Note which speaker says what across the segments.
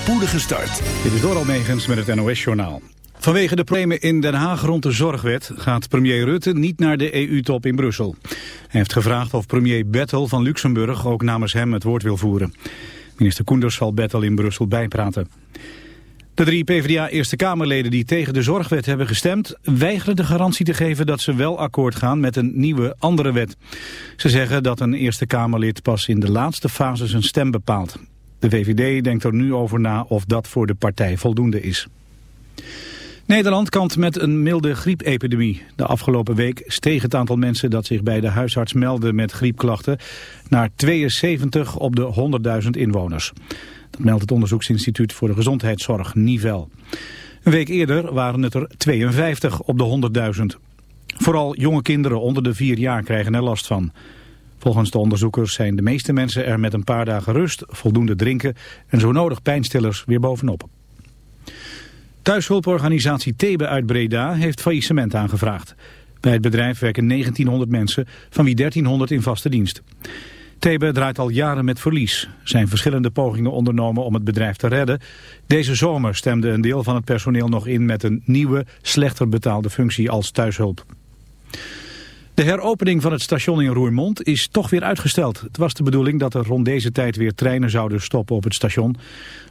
Speaker 1: spoedige start.
Speaker 2: Dit is door Almegens met het NOS-journaal. Vanwege de problemen in Den Haag rond de zorgwet gaat premier Rutte niet naar de EU-top in Brussel. Hij heeft gevraagd of premier Bettel van Luxemburg ook namens hem het woord wil voeren. Minister Koenders zal Bettel in Brussel bijpraten. De drie PvdA-Eerste Kamerleden die tegen de zorgwet hebben gestemd... weigeren de garantie te geven dat ze wel akkoord gaan met een nieuwe, andere wet. Ze zeggen dat een Eerste Kamerlid pas in de laatste fase zijn stem bepaalt. De VVD denkt er nu over na of dat voor de partij voldoende is. Nederland kampt met een milde griepepidemie. De afgelopen week steeg het aantal mensen dat zich bij de huisarts meldde met griepklachten... naar 72 op de 100.000 inwoners. Dat meldt het onderzoeksinstituut voor de gezondheidszorg, Nivel. Een week eerder waren het er 52 op de 100.000. Vooral jonge kinderen onder de vier jaar krijgen er last van. Volgens de onderzoekers zijn de meeste mensen er met een paar dagen rust, voldoende drinken en zo nodig pijnstillers weer bovenop. Thuishulporganisatie Thebe uit Breda heeft faillissement aangevraagd. Bij het bedrijf werken 1900 mensen, van wie 1300 in vaste dienst. Thebe draait al jaren met verlies. Er zijn verschillende pogingen ondernomen om het bedrijf te redden. Deze zomer stemde een deel van het personeel nog in met een nieuwe, slechter betaalde functie als thuishulp. De heropening van het station in Roermond is toch weer uitgesteld. Het was de bedoeling dat er rond deze tijd weer treinen zouden stoppen op het station.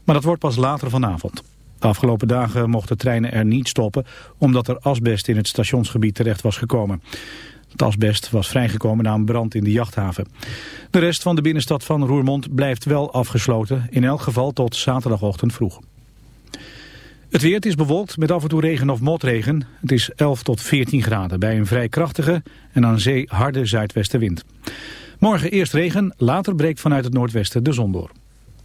Speaker 2: Maar dat wordt pas later vanavond. De afgelopen dagen mochten treinen er niet stoppen... omdat er asbest in het stationsgebied terecht was gekomen. Het asbest was vrijgekomen na een brand in de jachthaven. De rest van de binnenstad van Roermond blijft wel afgesloten. In elk geval tot zaterdagochtend vroeg. Het weer is bewolkt met af en toe regen of motregen. Het is 11 tot 14 graden bij een vrij krachtige en aan zee harde zuidwestenwind. Morgen eerst regen, later breekt vanuit het noordwesten de zon door.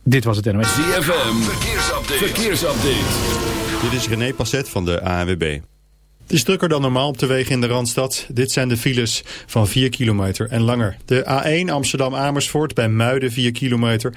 Speaker 2: Dit was het NOS.
Speaker 1: ZFM, verkeersupdate. verkeersupdate.
Speaker 3: Dit is René Passet van de ANWB. Het is drukker dan normaal op de wegen in de Randstad. Dit zijn de files van 4 kilometer en langer. De A1 Amsterdam-Amersfoort bij Muiden 4 kilometer.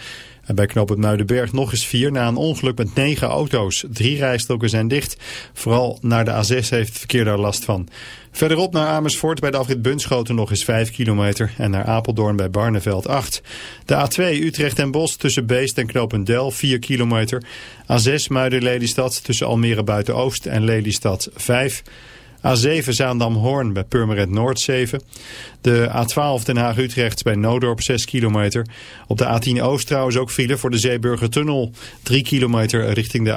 Speaker 3: En bij knooppunt Muidenberg nog eens 4 na een ongeluk met 9 auto's. Drie rijstroken zijn dicht. Vooral naar de A6 heeft het verkeer daar last van. Verderop naar Amersfoort bij de afrit Bunschoten nog eens 5 kilometer. En naar Apeldoorn bij Barneveld 8. De A2 Utrecht en Bos tussen Beest en knooppunt Del 4 kilometer. A6 Muiden-Lelystad tussen Almere Buiten-Oost en Lelystad 5 A7 Zaandam-Hoorn bij Purmerend Noord 7. De A12 Den Haag-Utrecht bij Noodorp 6 kilometer. Op de A10 Oost trouwens ook file voor de Zeeburgertunnel. 3 kilometer richting de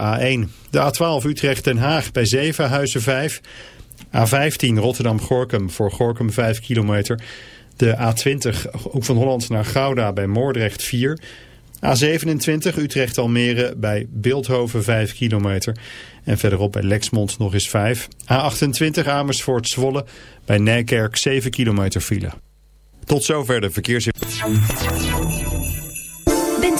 Speaker 3: A1. De A12 Utrecht-Den Haag bij Zevenhuizen 5. A15 Rotterdam-Gorkum voor Gorkum 5 kilometer. De A20 Hoek van Holland naar Gouda bij Moordrecht 4 A27 Utrecht-Almere bij Beeldhoven 5 kilometer. En verderop bij Lexmond nog eens 5. A28 Amersfoort-Zwolle bij Nijkerk 7 kilometer file. Tot zover de verkeersinformatie.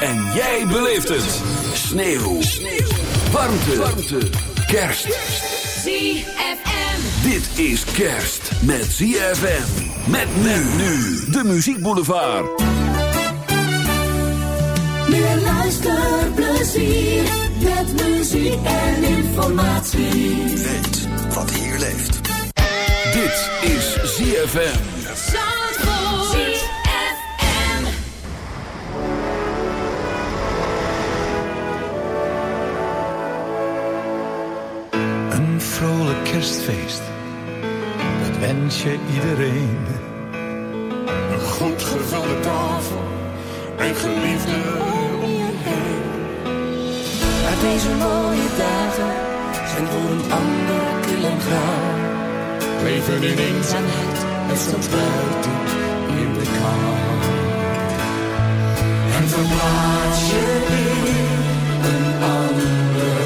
Speaker 4: En jij beleeft het. Sneeuw. Sneeuw. Warmte. Warmte. Kerst.
Speaker 5: ZFM.
Speaker 4: Dit is kerst met ZFM. Met men nu. De Muziek Boulevard.
Speaker 6: Meer luisterplezier. Met muziek en informatie.
Speaker 7: Weet wat hier leeft.
Speaker 4: Dit is ZFM.
Speaker 5: Zandvoort.
Speaker 8: Kerstfeest, dat wens je iedereen.
Speaker 9: Een goed gevulde tafel en geliefde om je heen.
Speaker 6: Maar deze mooie dagen zijn voor een ander kil en grauw.
Speaker 9: Leven in eenzaamheid
Speaker 6: met soms buiten in de kou.
Speaker 9: en verplaats je in een ander.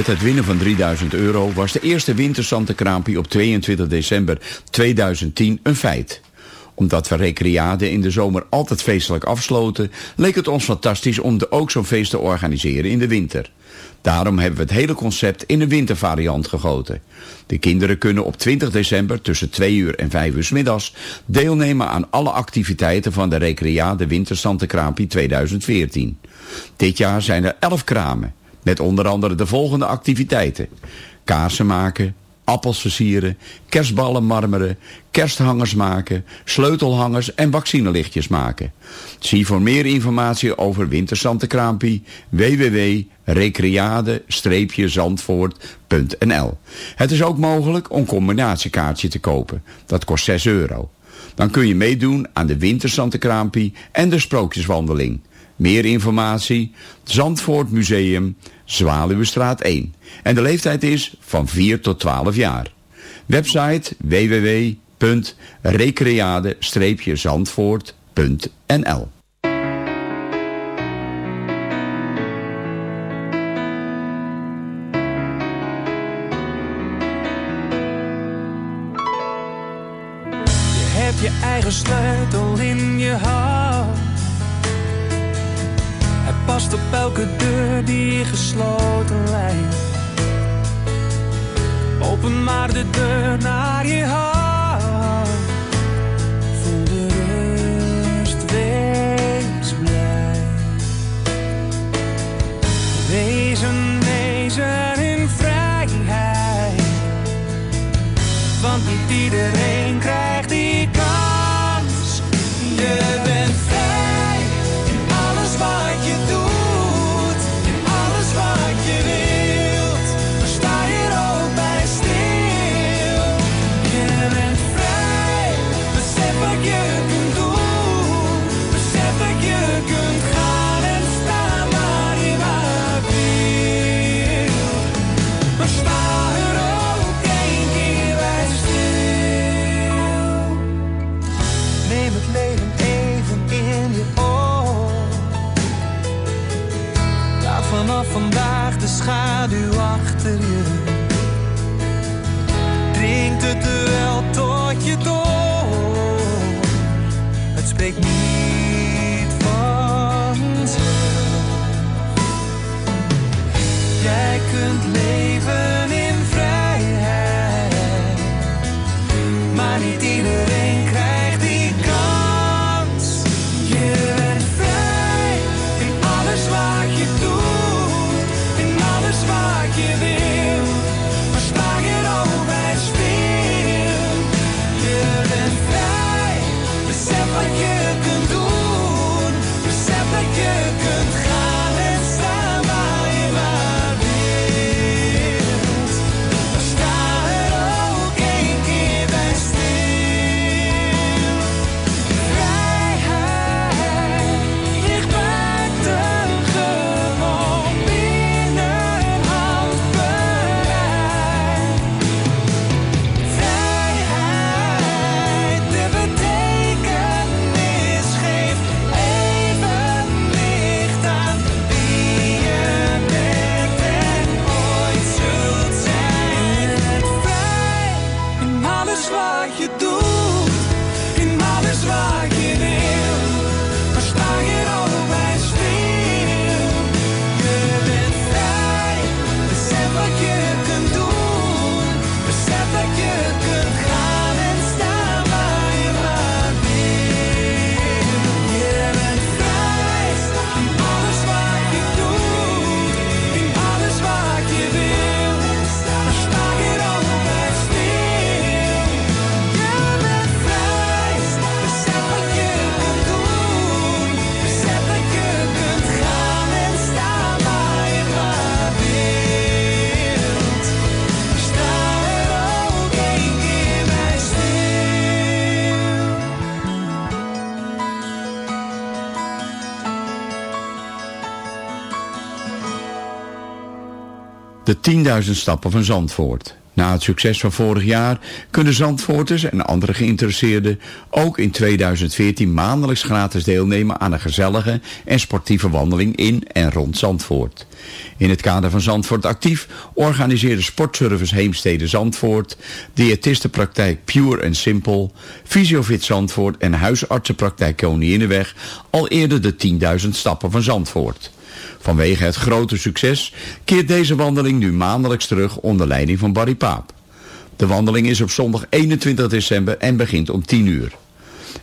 Speaker 6: Met het
Speaker 10: winnen van 3000 euro was de eerste wintersantenkraampie op 22 december 2010 een feit. Omdat we recreade in de zomer altijd feestelijk afsloten, leek het ons fantastisch om ook zo'n feest te organiseren in de winter. Daarom hebben we het hele concept in een wintervariant gegoten. De kinderen kunnen op 20 december tussen 2 uur en 5 uur middags deelnemen aan alle activiteiten van de Recreade Winterstantenkraampie 2014. Dit jaar zijn er 11 kramen, met onder andere de volgende activiteiten. Kaarsen maken, appels versieren, kerstballen marmeren, kersthangers maken, sleutelhangers en vaccinelichtjes maken. Zie voor meer informatie over Wintersantekraampie www.recreade-zandvoort.nl Het is ook mogelijk om combinatiekaartje te kopen. Dat kost 6 euro. Dan kun je meedoen aan de Wintersantekraampie en de Sprookjeswandeling. Meer informatie, Zandvoort Museum, Zwaluwestraat 1. En de leeftijd is van 4 tot 12 jaar. Website www.recreade-zandvoort.nl
Speaker 11: Je hebt je eigen sleutel Op elke deur die gesloten lijkt. Open maar de deur naar je hart. Voel de rust, wees blij. Wezen, wezen in vrijheid. Want niet iedereen alles wat je De
Speaker 10: 10.000 stappen van Zandvoort. Na het succes van vorig jaar kunnen Zandvoorters en andere geïnteresseerden ook in 2014 maandelijks gratis deelnemen aan een gezellige en sportieve wandeling in en rond Zandvoort. In het kader van Zandvoort Actief organiseerde Sportservice Heemstede Zandvoort, diëtistenpraktijk Pure and Simple, Fysiofit Zandvoort en huisartsenpraktijk Koninginnenweg al eerder de 10.000 stappen van Zandvoort. Vanwege het grote succes keert deze wandeling nu maandelijks terug onder leiding van Barry Paap. De wandeling is op zondag 21 december en begint om 10 uur.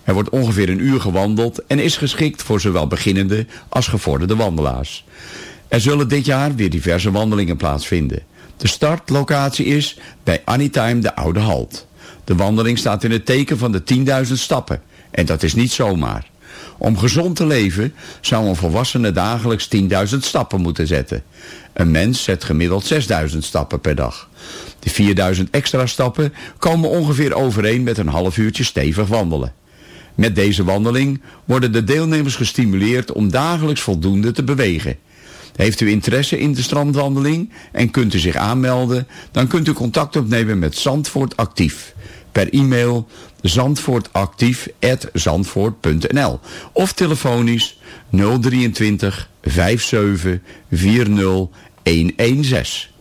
Speaker 10: Er wordt ongeveer een uur gewandeld en is geschikt voor zowel beginnende als gevorderde wandelaars. Er zullen dit jaar weer diverse wandelingen plaatsvinden. De startlocatie is bij Anytime de Oude Halt. De wandeling staat in het teken van de 10.000 stappen. En dat is niet zomaar. Om gezond te leven zou een volwassene dagelijks 10.000 stappen moeten zetten. Een mens zet gemiddeld 6.000 stappen per dag. De 4.000 extra stappen komen ongeveer overeen met een half uurtje stevig wandelen. Met deze wandeling worden de deelnemers gestimuleerd om dagelijks voldoende te bewegen. Heeft u interesse in de strandwandeling en kunt u zich aanmelden... dan kunt u contact opnemen met Zandvoort Actief per e-mail zandvoortactief.zandvoort.nl of telefonisch 023 57 40 116.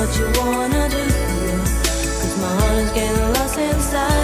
Speaker 12: what you wanna do. Cause my heart is getting lost inside.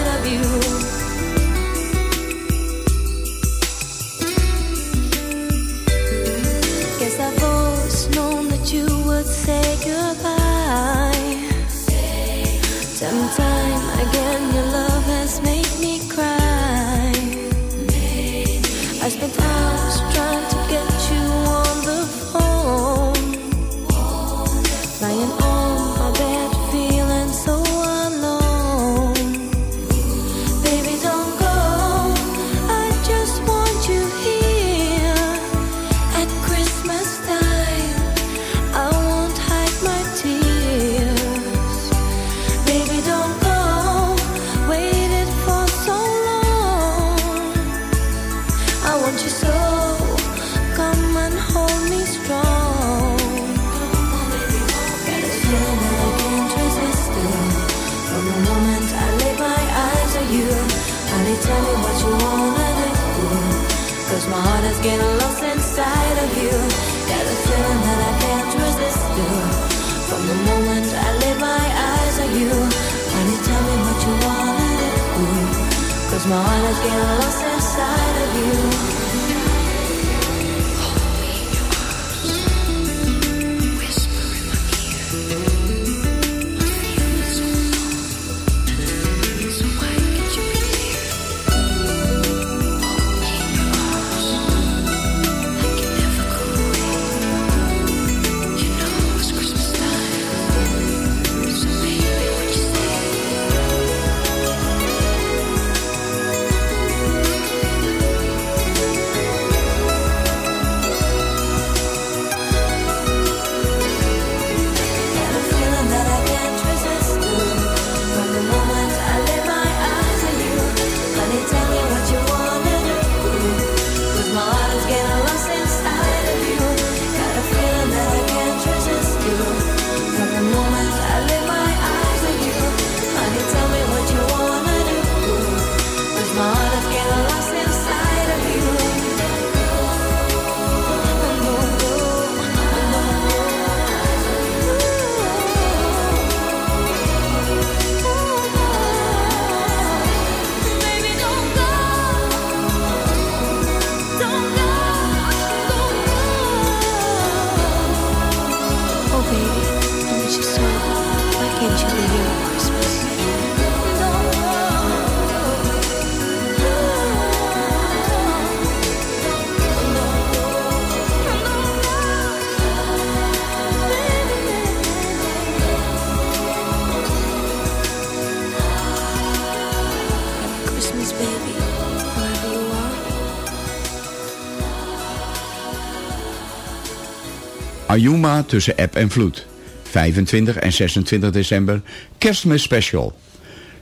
Speaker 10: Ayuma tussen app en vloed. 25 en 26 december kerstmis special.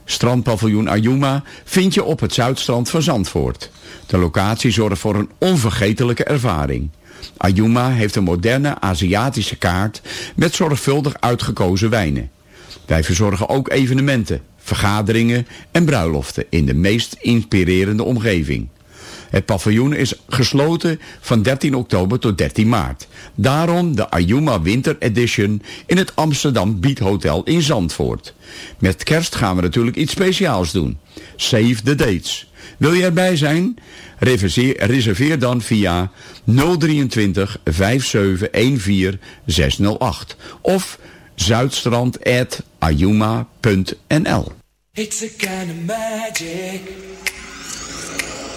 Speaker 10: Strandpaviljoen Ayuma vind je op het zuidstrand van Zandvoort. De locatie zorgt voor een onvergetelijke ervaring. Ayuma heeft een moderne Aziatische kaart met zorgvuldig uitgekozen wijnen. Wij verzorgen ook evenementen, vergaderingen en bruiloften in de meest inspirerende omgeving. Het paviljoen is gesloten van 13 oktober tot 13 maart. Daarom de Ayuma Winter Edition in het Amsterdam Beat Hotel in Zandvoort. Met kerst gaan we natuurlijk iets speciaals doen. Save the dates. Wil je erbij zijn? Reserveer, dan via 023 5714 608 of zuidstrand.ayuma.nl
Speaker 11: It's a kind of magic.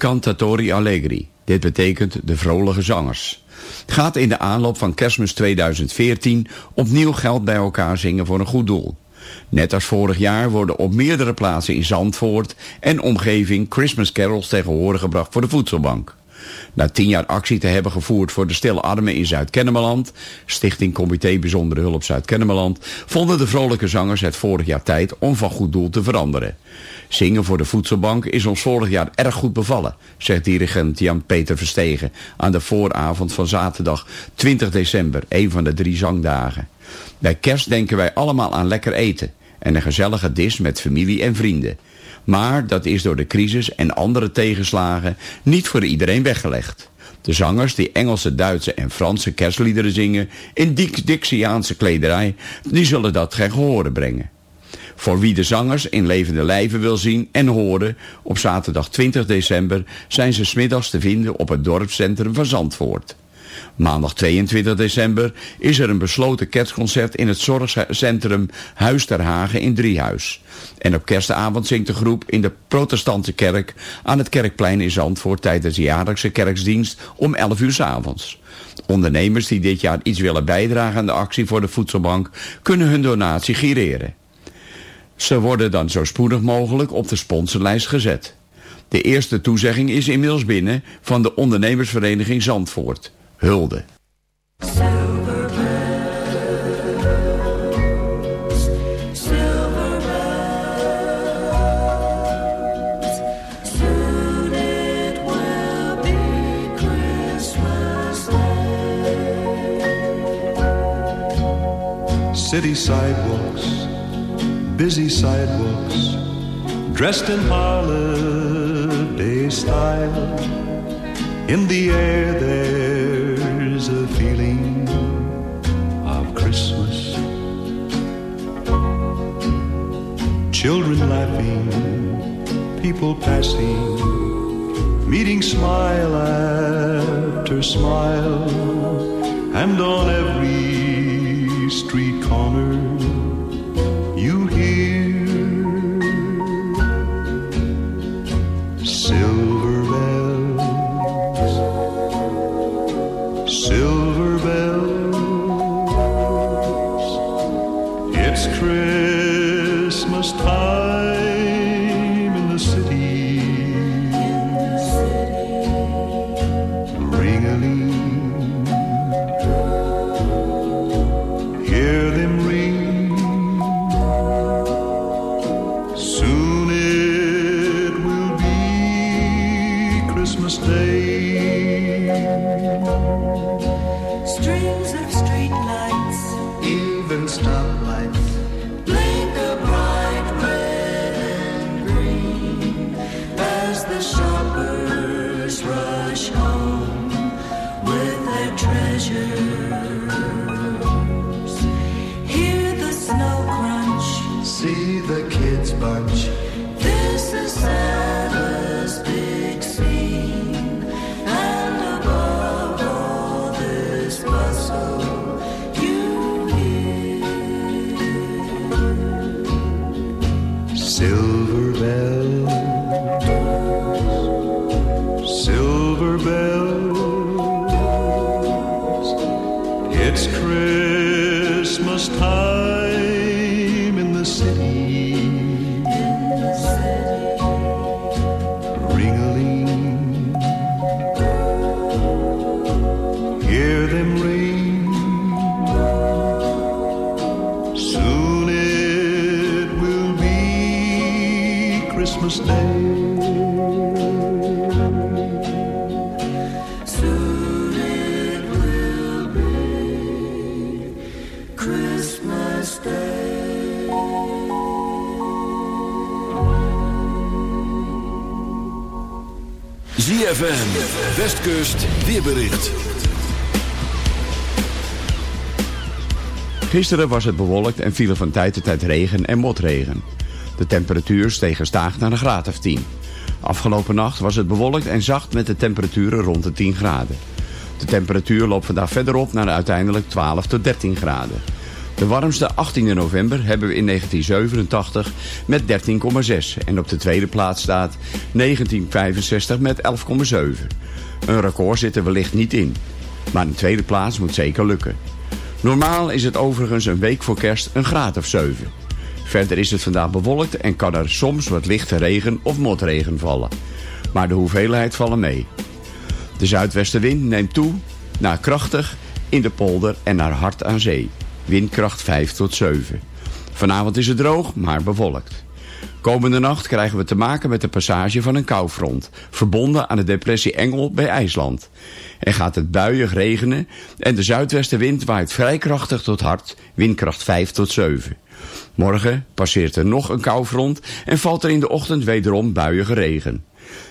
Speaker 10: Cantatori Allegri. Dit betekent de vrolijke zangers. Gaat in de aanloop van kerstmis 2014 opnieuw geld bij elkaar zingen voor een goed doel. Net als vorig jaar worden op meerdere plaatsen in Zandvoort en omgeving Christmas carols tegen horen gebracht voor de voedselbank. Na tien jaar actie te hebben gevoerd voor de stille armen in Zuid-Kennemerland... Stichting Comité Bijzondere Hulp Zuid-Kennemerland... vonden de vrolijke zangers het vorig jaar tijd om van goed doel te veranderen. Zingen voor de voedselbank is ons vorig jaar erg goed bevallen... zegt dirigent Jan-Peter Verstegen aan de vooravond van zaterdag 20 december... een van de drie zangdagen. Bij kerst denken wij allemaal aan lekker eten... en een gezellige dis met familie en vrienden... Maar dat is door de crisis en andere tegenslagen niet voor iedereen weggelegd. De zangers die Engelse, Duitse en Franse kerstliederen zingen in dik Dixiaanse klederij, die zullen dat geen gehoren brengen. Voor wie de zangers in levende lijven wil zien en horen, op zaterdag 20 december zijn ze smiddags te vinden op het dorpscentrum van Zandvoort. Maandag 22 december is er een besloten kerstconcert in het zorgcentrum Huis ter Hagen in Driehuis. En op kerstavond zingt de groep in de protestantse kerk aan het Kerkplein in Zandvoort tijdens de jaarlijkse kerksdienst om 11 uur s avonds. Ondernemers die dit jaar iets willen bijdragen aan de actie voor de voedselbank kunnen hun donatie gireren. Ze worden dan zo spoedig mogelijk op de sponsorlijst gezet. De eerste toezegging is inmiddels binnen van de ondernemersvereniging Zandvoort. Hulde.
Speaker 8: City sidewalks, busy sidewalks, dressed in holiday style. In the air there's a feeling of Christmas. Children laughing, people passing, meeting smile after smile, and on every street corner
Speaker 10: Gisteren was het bewolkt en viel er van tijd tot tijd regen en motregen. De temperatuur steeg gestaag naar een graad of 10. Afgelopen nacht was het bewolkt en zacht met de temperaturen rond de 10 graden. De temperatuur loopt vandaag verder op naar uiteindelijk 12 tot 13 graden. De warmste 18 november hebben we in 1987 met 13,6 en op de tweede plaats staat 1965 met 11,7. Een record zit er wellicht niet in, maar een tweede plaats moet zeker lukken. Normaal is het overigens een week voor kerst een graad of 7. Verder is het vandaag bewolkt en kan er soms wat lichte regen of motregen vallen. Maar de hoeveelheid vallen mee. De zuidwestenwind neemt toe naar krachtig in de polder en naar hard aan zee. Windkracht 5 tot 7. Vanavond is het droog, maar bewolkt. Komende nacht krijgen we te maken met de passage van een koufront, verbonden aan de depressie Engel bij IJsland. Er gaat het buiig regenen en de zuidwestenwind waait vrij krachtig tot hard, windkracht 5 tot 7. Morgen passeert er nog een koufront en valt er in de ochtend wederom buiige regen.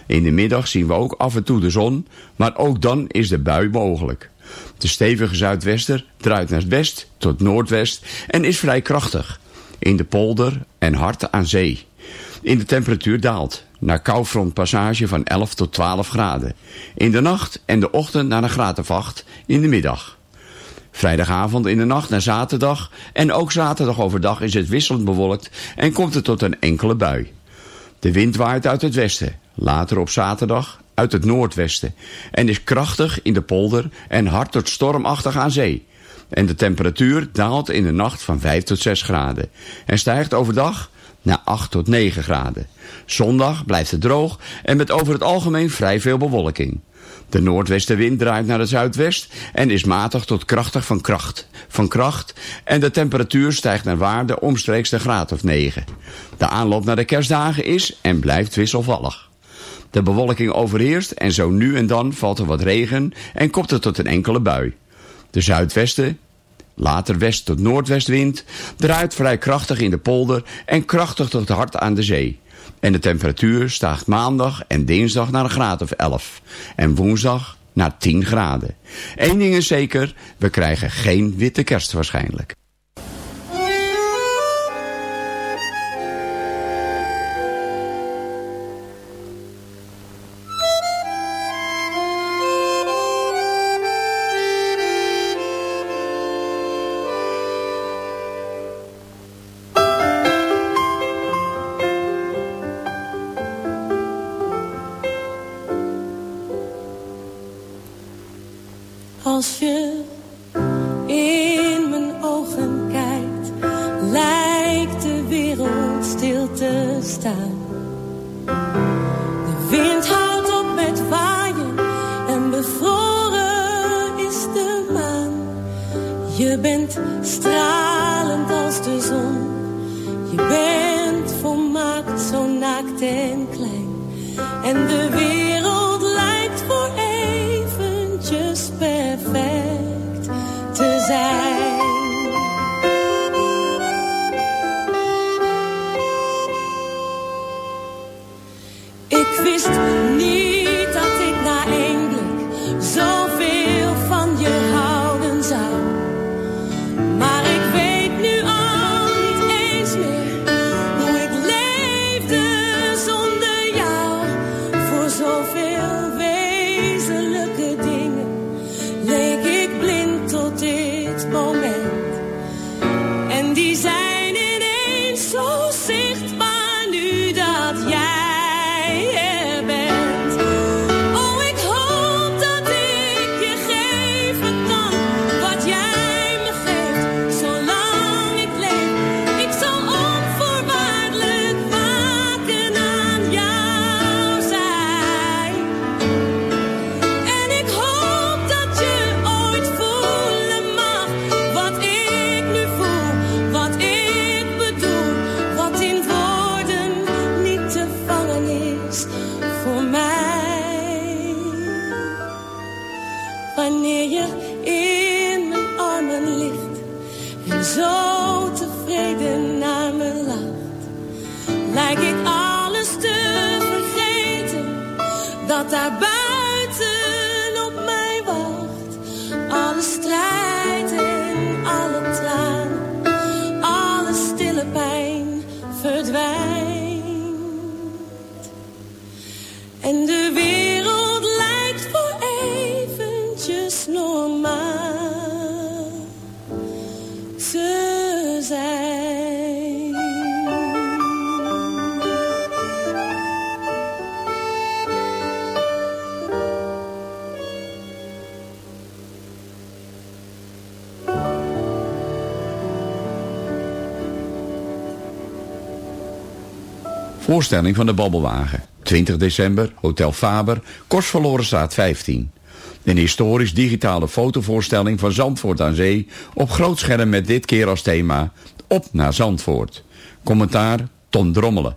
Speaker 10: In de middag zien we ook af en toe de zon, maar ook dan is de bui mogelijk. De stevige zuidwester draait naar west tot noordwest en is vrij krachtig. In de polder en hard aan zee. In de temperatuur daalt, naar koufrontpassage van 11 tot 12 graden. In de nacht en de ochtend naar een graad of 8 in de middag. Vrijdagavond in de nacht naar zaterdag en ook zaterdag overdag is het wisselend bewolkt en komt het tot een enkele bui. De wind waait uit het westen, later op zaterdag uit het noordwesten en is krachtig in de polder en hard tot stormachtig aan zee. En de temperatuur daalt in de nacht van 5 tot 6 graden en stijgt overdag naar 8 tot 9 graden. Zondag blijft het droog en met over het algemeen vrij veel bewolking. De noordwestenwind draait naar het zuidwest en is matig tot krachtig van kracht. Van kracht en de temperatuur stijgt naar waarde omstreeks de graad of 9. De aanloop naar de kerstdagen is en blijft wisselvallig. De bewolking overheerst en zo nu en dan valt er wat regen en komt het tot een enkele bui. De zuidwesten, later west tot noordwestwind, draait vrij krachtig in de polder en krachtig tot hard aan de zee. En de temperatuur stijgt maandag en dinsdag naar een graad of 11. En woensdag naar 10 graden. Eén ding is zeker, we krijgen geen witte kerst waarschijnlijk. voorstelling van de Babbelwagen. 20 december, Hotel Faber, Kostverloren staat 15. Een historisch digitale fotovoorstelling van Zandvoort aan Zee... op grootscherm met dit keer als thema Op naar Zandvoort. Commentaar Ton Drommelen.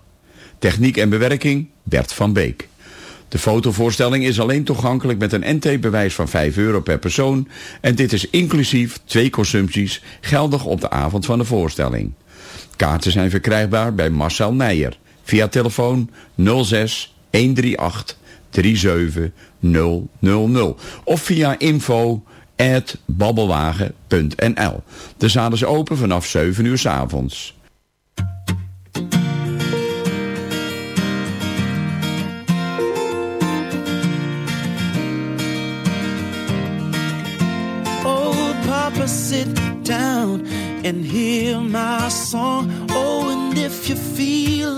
Speaker 10: Techniek en bewerking Bert van Beek. De fotovoorstelling is alleen toegankelijk met een NT-bewijs van 5 euro per persoon... en dit is inclusief twee consumpties geldig op de avond van de voorstelling. Kaarten zijn verkrijgbaar bij Marcel Meijer via telefoon 06 138 37000 of via info babbelwagen.nl. De zaal is open vanaf 7 uur s avonds.
Speaker 9: Oh, sit down and hear my song. Oh, and if you feel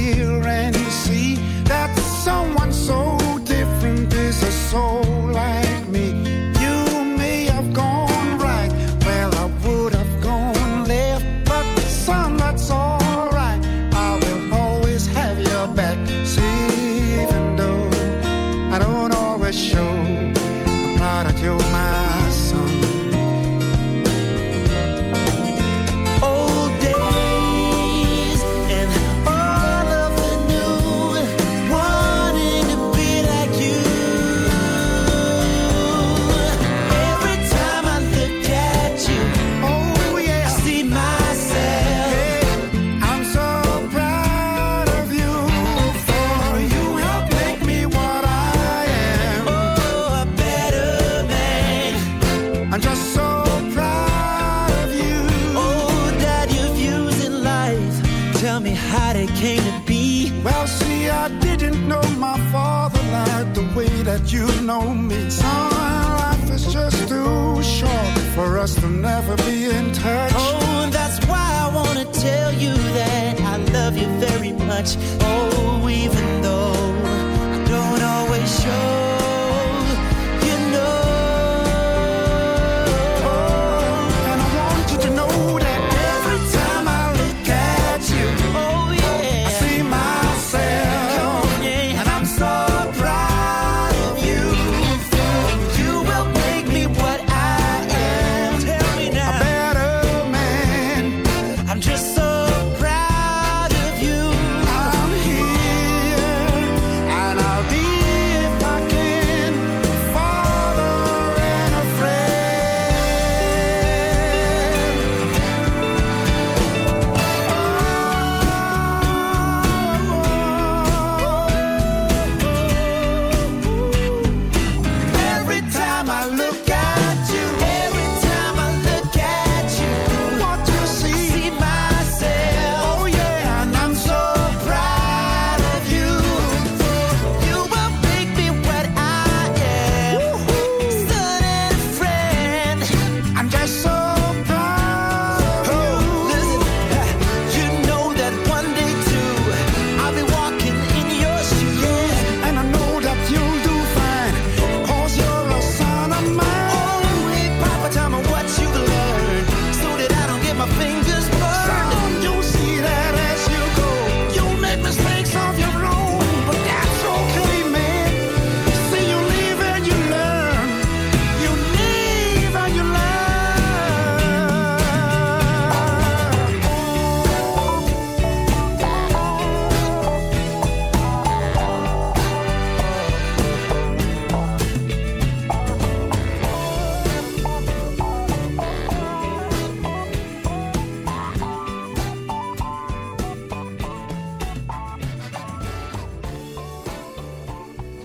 Speaker 13: hear and see that someone so different is a soul.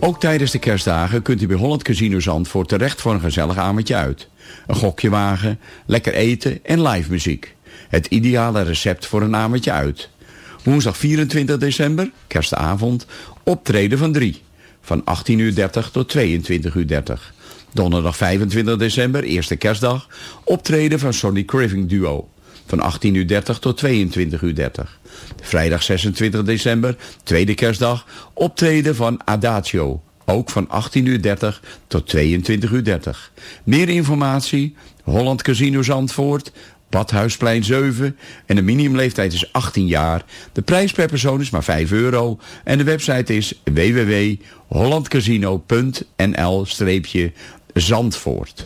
Speaker 10: Ook tijdens de kerstdagen kunt u bij Holland Casino Zandvoort terecht voor een gezellig avondje uit. Een gokje wagen, lekker eten en live muziek. Het ideale recept voor een avondje uit. Woensdag 24 december, kerstavond, optreden van 3. Van 18.30 tot 22.30 uur. Donderdag 25 december, eerste kerstdag, optreden van Sonny Craving Duo. Van 18.30 tot 22.30 Vrijdag 26 december, tweede kerstdag, optreden van Adagio. Ook van 18.30 tot 22.30 Meer informatie, Holland Casino Zandvoort, Badhuisplein 7 en de minimumleeftijd is 18 jaar. De prijs per persoon is maar 5 euro en de website is www.hollandcasino.nl-zandvoort.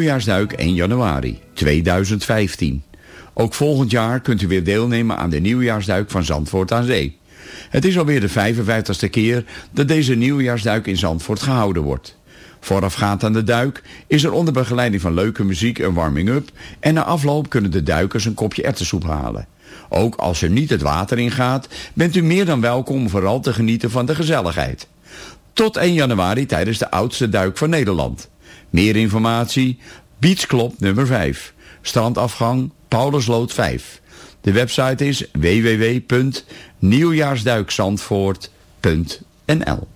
Speaker 10: Nieuwjaarsduik 1 januari 2015. Ook volgend jaar kunt u weer deelnemen aan de nieuwjaarsduik van Zandvoort aan Zee. Het is alweer de 55ste keer dat deze nieuwjaarsduik in Zandvoort gehouden wordt. Voorafgaand aan de duik is er onder begeleiding van leuke muziek een warming-up... en na afloop kunnen de duikers een kopje erwtensoep halen. Ook als u niet het water ingaat, bent u meer dan welkom vooral te genieten van de gezelligheid. Tot 1 januari tijdens de oudste duik van Nederland. Meer informatie? Beachclub nummer 5. Strandafgang Paulusloot 5.
Speaker 6: De website is www.nieuwjaarsduikzandvoort.nl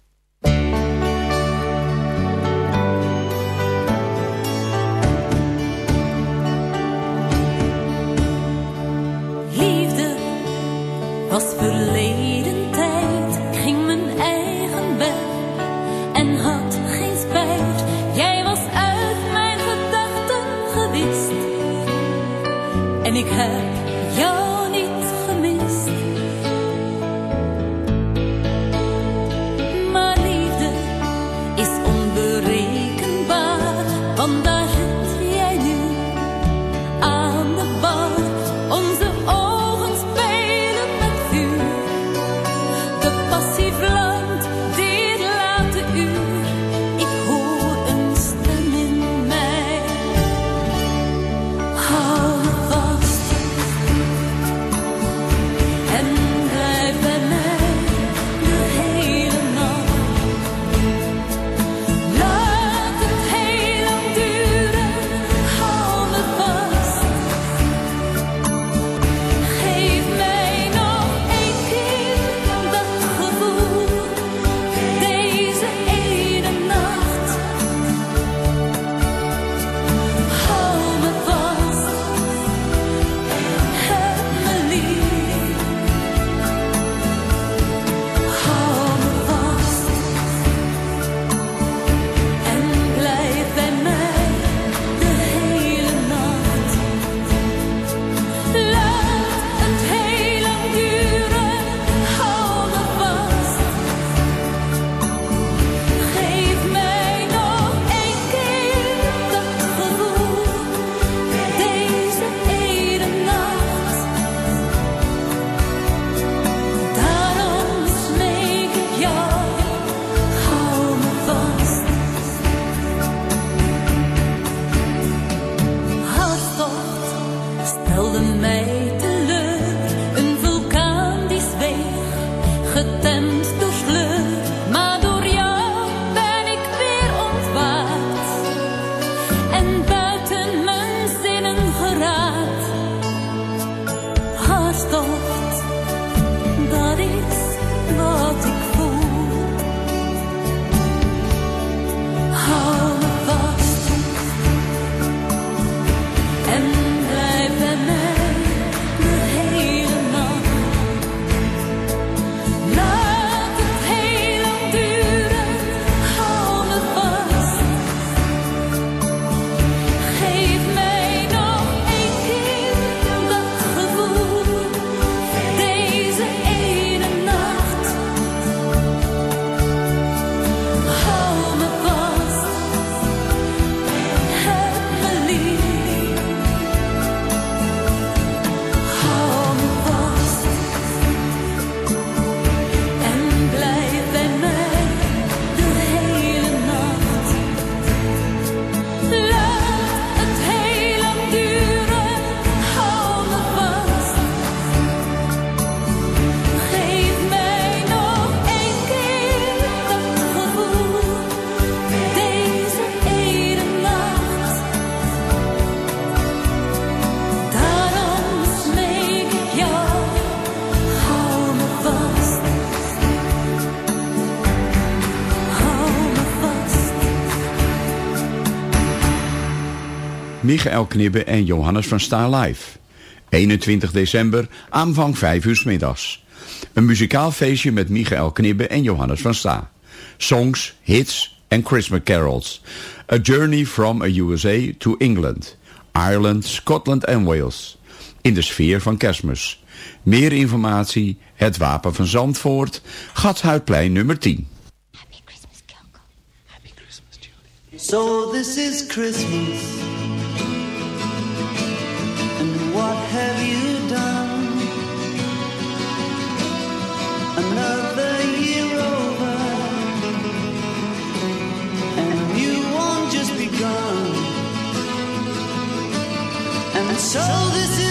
Speaker 6: Michael Knibbe en Johannes van Staal Live. 21 december, aanvang 5 uur s middags. Een muzikaal feestje met Michael Knibbe en Johannes van Sta. Songs, hits en Christmas carols. A journey from a USA to England, Ireland, Scotland en Wales. In de sfeer van kerstmis. Meer informatie, het Wapen van Zandvoort, Gatshuidplein nummer 10.
Speaker 14: Happy Christmas, Kelko. Happy Christmas, Julie. So this is Christmas. what have you done? Another year over, and you won't just begun. And so this is.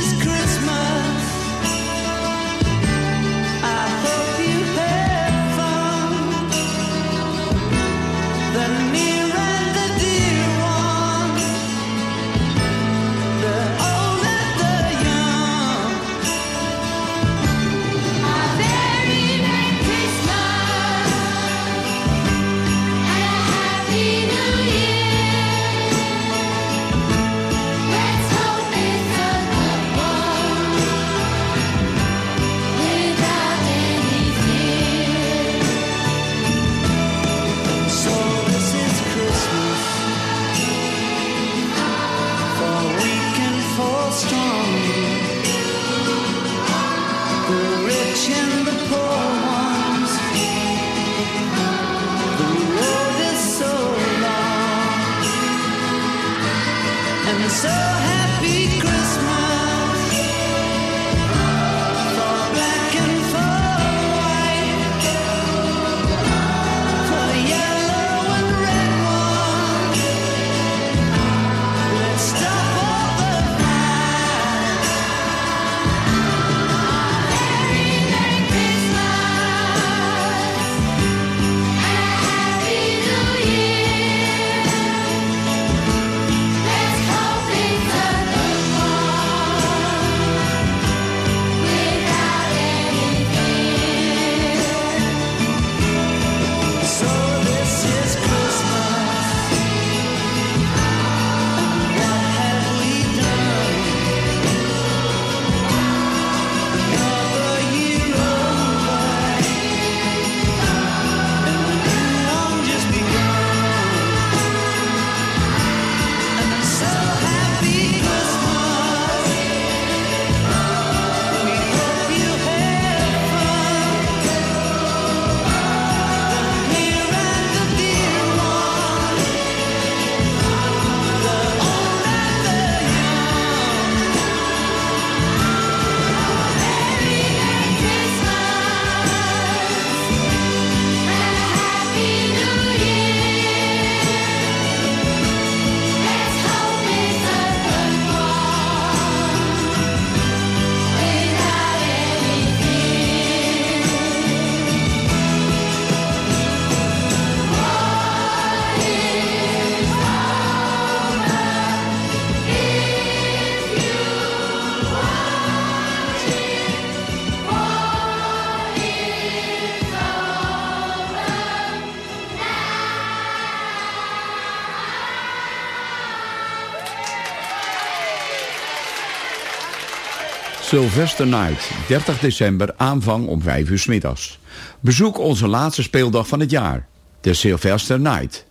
Speaker 10: Sylvester Night, 30 december, aanvang om 5 uur middags. Bezoek onze laatste speeldag van het jaar, de Sylvester Night.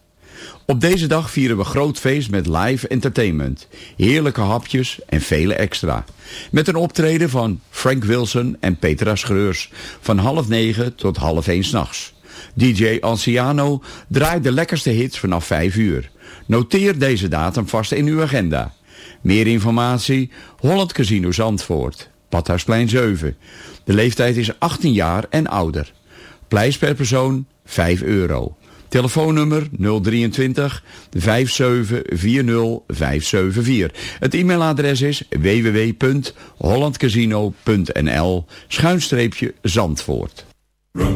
Speaker 10: Op deze dag vieren we groot feest met live entertainment, heerlijke hapjes en vele extra. Met een optreden van Frank Wilson en Petra Schreurs van half negen tot half één s'nachts. DJ Anciano draait de lekkerste hits vanaf 5 uur. Noteer deze datum vast in uw agenda. Meer informatie, Holland Casino Zandvoort, Badhuisplein 7. De leeftijd is 18 jaar en ouder. Prijs per persoon 5 euro. Telefoonnummer 023 5740 574. Het e-mailadres is www.hollandcasino.nl schuinstreepje Zandvoort.
Speaker 14: They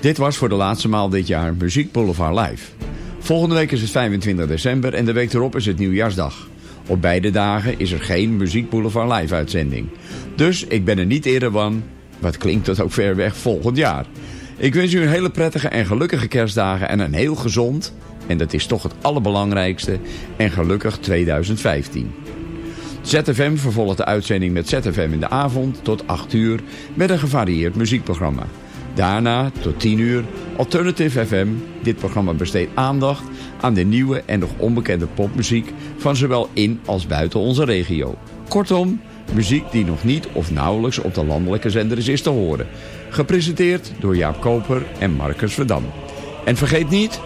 Speaker 10: Dit was voor de laatste maal dit jaar Muziek Boulevard Live. Volgende week is het 25 december en de week erop is het Nieuwjaarsdag. Op beide dagen is er geen Muziek Boulevard Live uitzending. Dus ik ben er niet eerder van, wat klinkt dat ook ver weg volgend jaar. Ik wens u een hele prettige en gelukkige kerstdagen en een heel gezond, en dat is toch het allerbelangrijkste, en gelukkig 2015. ZFM vervolgt de uitzending met ZFM in de avond tot 8 uur met een gevarieerd muziekprogramma. Daarna tot 10 uur Alternative FM. Dit programma besteedt aandacht aan de nieuwe en nog onbekende popmuziek van zowel in als buiten onze regio. Kortom, muziek die nog niet of nauwelijks op de landelijke zenders is te horen. Gepresenteerd door Jaap Koper en Marcus Verdam. En vergeet niet,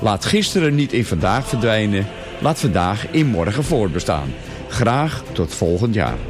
Speaker 10: laat gisteren niet in vandaag verdwijnen, laat vandaag in morgen voortbestaan. Graag tot volgend jaar.